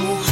Oh.